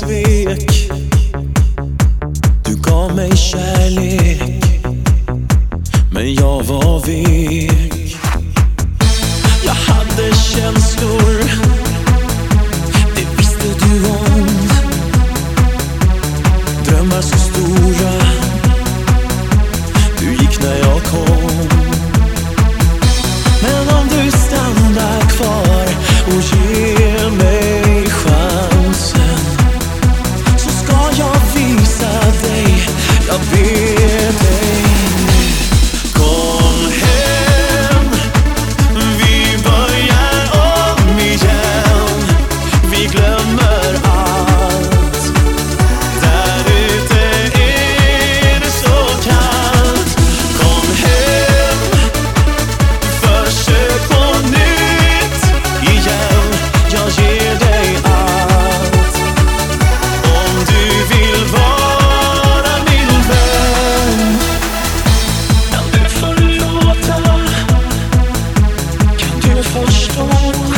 svek. Du gav mig kärlek, men jag var vek. Jag hade känslor خوشحال